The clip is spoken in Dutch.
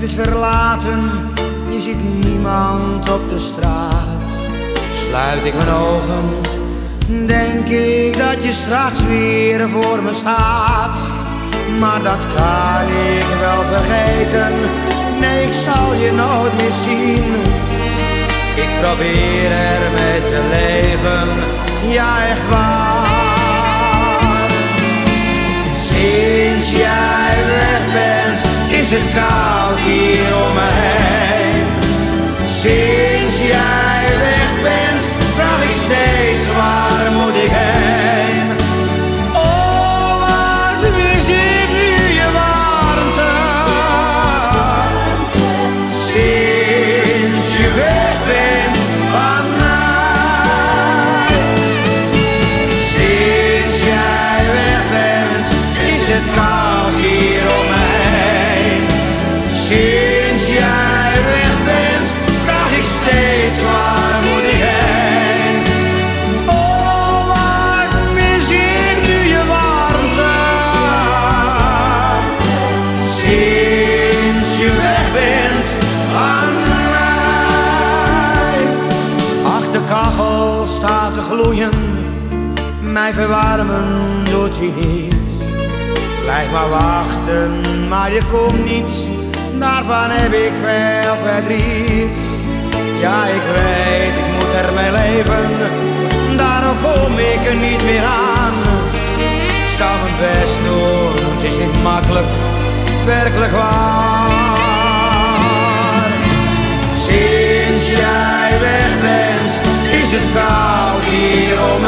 Het is verlaten, je ziet niemand op de straat. Sluit ik mijn ogen, denk ik dat je straks weer voor me staat. Maar dat kan ik wel vergeten, nee ik zal je nooit meer zien. Ik probeer ermee te leven, ja echt waar. Sinds jij weg bent, is het koud gloeien, mij verwarmen doet hij niet. Blijf maar wachten, maar je komt niet, daarvan heb ik veel verdriet. Ja, ik weet, ik moet ermee leven, daarom kom ik er niet meer aan. Ik zal mijn best doen, het is niet makkelijk, werkelijk waar. Sinds jij weg bent, is het koud quiero